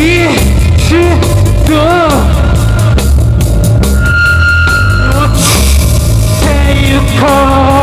一失德。Can you call?